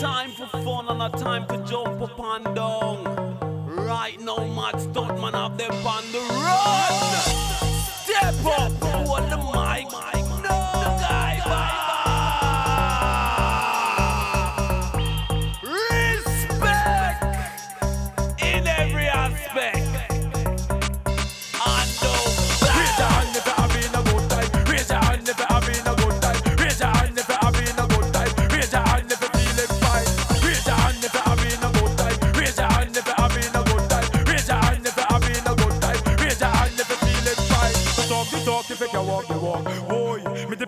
time for fun and a time to jump up and down. Right now, Mad Stuntman have them on the run. Step up, hold the mic.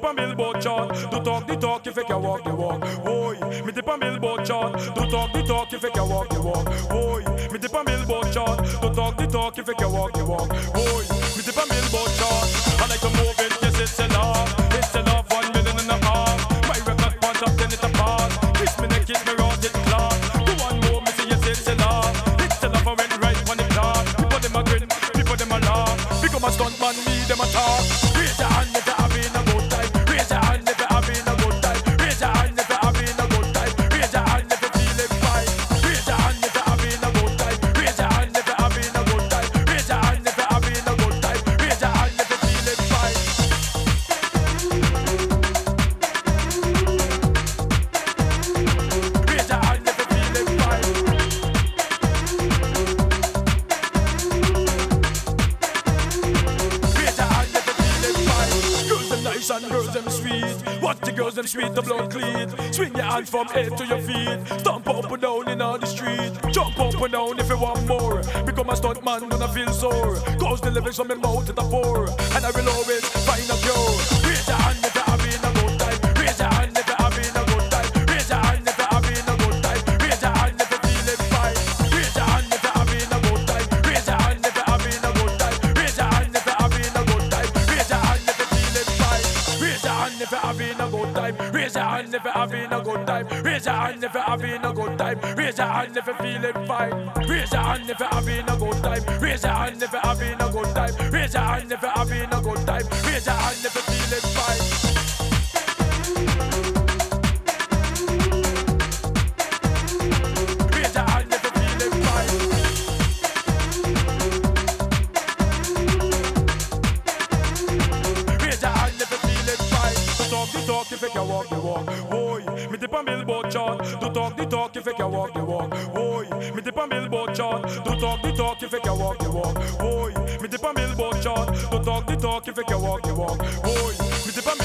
Tip a billboard chart. Do talk the talk if you can walk the walk. Boy, me tip a billboard chart. Do talk the talk if you can walk the walk. Boy, me tip a billboard chart. Do talk the talk if you can walk the walk. Boy, me tip a billboard chart. I like to move it, yes it's enough. It's enough, one million and a half. My record point up, then it's a pass. Kiss me, neck, kiss me, round it class. Do one more, me say yes it's enough. It's enough, I went right on the clock. People them a grin, people them a laugh. Become a stunt man, me Nice and girls them sweet. What the girls them sweet, the blood clean. Swing your hand from head to your feet. Stomp up and down in all the street. Jump up and down if you want more. Become a stunt man I feel sore. Cause the lyrics from my mouth to the pour. And I will always find a cure. Hand if you're having a good time. Raise your hand if you're having a good time. Raise your hand if you're having a good time. Raise your hand if you're feeling fine. Raise your hand if you're having a good time. Raise your hand if you're having a good time. Raise your hand if you're having a good time. Raise your hand if you're walk the walk. Boy, me tip a billboard chart. Do talk the talk if you can walk the walk. Boy, me tip a billboard chart. Do talk the talk if you can walk the walk. Boy, me tip a billboard chart. Do talk the talk if you can walk the walk. Boy, me tip a